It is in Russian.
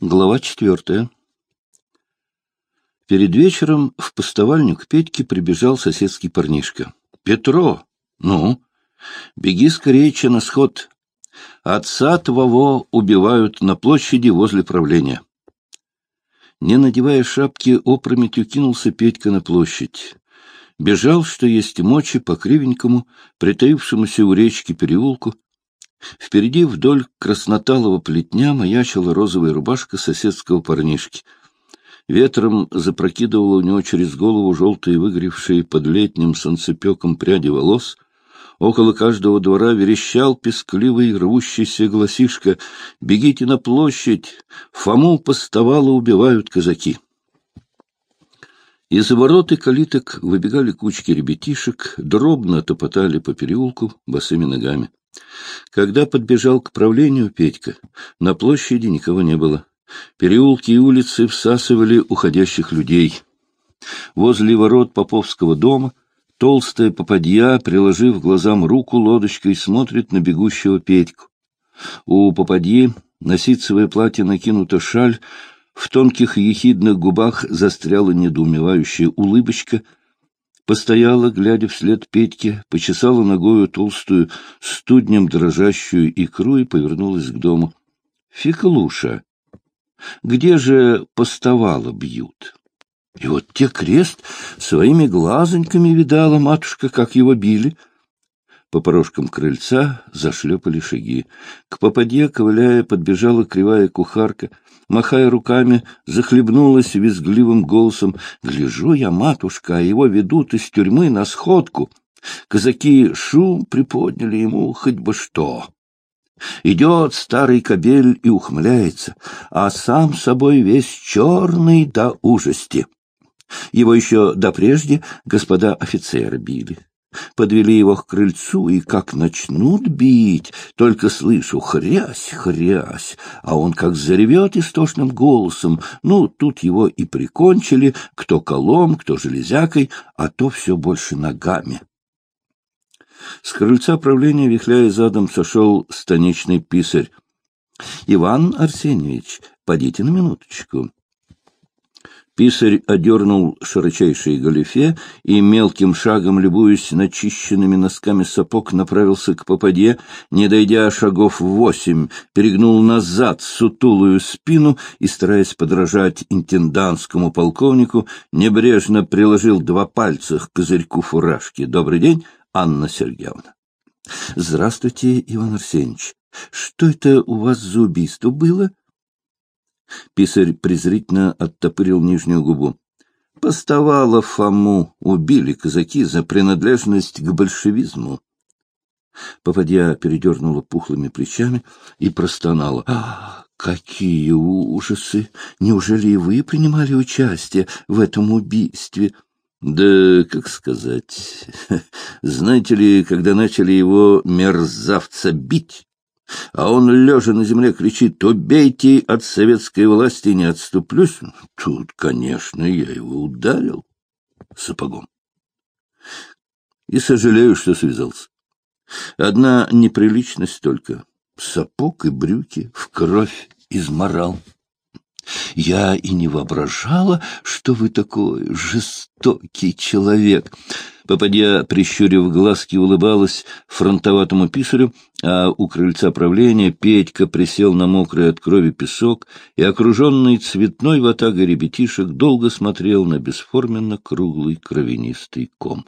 Глава четвертая. Перед вечером в постовальню к Петьке прибежал соседский парнишка. — Петро! Ну? Беги скорее, че на сход. Отца твоего убивают на площади возле правления. Не надевая шапки, опрометью кинулся Петька на площадь. Бежал, что есть мочи, по кривенькому, притаившемуся у речки переулку, Впереди вдоль красноталого плетня маячила розовая рубашка соседского парнишки. Ветром запрокидывало у него через голову желтые выгоревшие под летним солнцепеком пряди волос. Около каждого двора верещал пескливый рвущийся гласишка «Бегите на площадь! Фому поставало убивают казаки!» Из ворот и калиток выбегали кучки ребятишек, дробно топотали по переулку босыми ногами. Когда подбежал к правлению Петька, на площади никого не было. Переулки и улицы всасывали уходящих людей. Возле ворот Поповского дома толстая попадья, приложив глазам руку лодочкой, смотрит на бегущего Петьку. У попадьи на ситцевое платье накинута шаль, в тонких ехидных губах застряла недоумевающая улыбочка — Постояла, глядя вслед Петьке, почесала ногою толстую, студнем дрожащую икру и повернулась к дому. — Феклуша, где же поставала бьют? И вот те крест своими глазоньками видала матушка, как его били. По порожкам крыльца зашлепали шаги. К попадье, ковыляя, подбежала кривая кухарка — махая руками, захлебнулась визгливым голосом. «Гляжу я, матушка, а его ведут из тюрьмы на сходку. Казаки шум приподняли ему хоть бы что». Идет старый кобель и ухмыляется, а сам собой весь черный до ужасти. Его еще допрежде господа офицеры били. Подвели его к крыльцу, и как начнут бить, только слышу хрясь, хрясь, а он как заревет истошным голосом. Ну, тут его и прикончили, кто колом, кто железякой, а то все больше ногами. С крыльца правления, вихляя задом, сошел станичный писарь. — Иван Арсеньевич, подите на минуточку. Писарь одернул широчайшие галифе и, мелким шагом, любуясь начищенными носками сапог, направился к попаде, не дойдя шагов восемь, перегнул назад сутулую спину и, стараясь подражать интендантскому полковнику, небрежно приложил два пальца к козырьку фуражки. «Добрый день, Анна Сергеевна!» «Здравствуйте, Иван Арсеньевич! Что это у вас за убийство было?» Писарь презрительно оттопырил нижнюю губу. Поставало Фому, убили казаки за принадлежность к большевизму. Попадья передернула пухлыми плечами и простонала. «А, какие ужасы! Неужели и вы принимали участие в этом убийстве?» «Да, как сказать... Знаете ли, когда начали его мерзавца бить, а он, лежа на земле, кричит «Убейте от советской власти, не отступлюсь!» Тут, конечно, я его ударил сапогом. И сожалею, что связался. Одна неприличность только — сапог и брюки в кровь изморал. Я и не воображала, что вы такой жестокий человек. Попадья, прищурив глазки, улыбалась фронтоватому писарю, а у крыльца правления Петька присел на мокрый от крови песок и, окруженный цветной ватагой ребятишек, долго смотрел на бесформенно круглый кровянистый ком.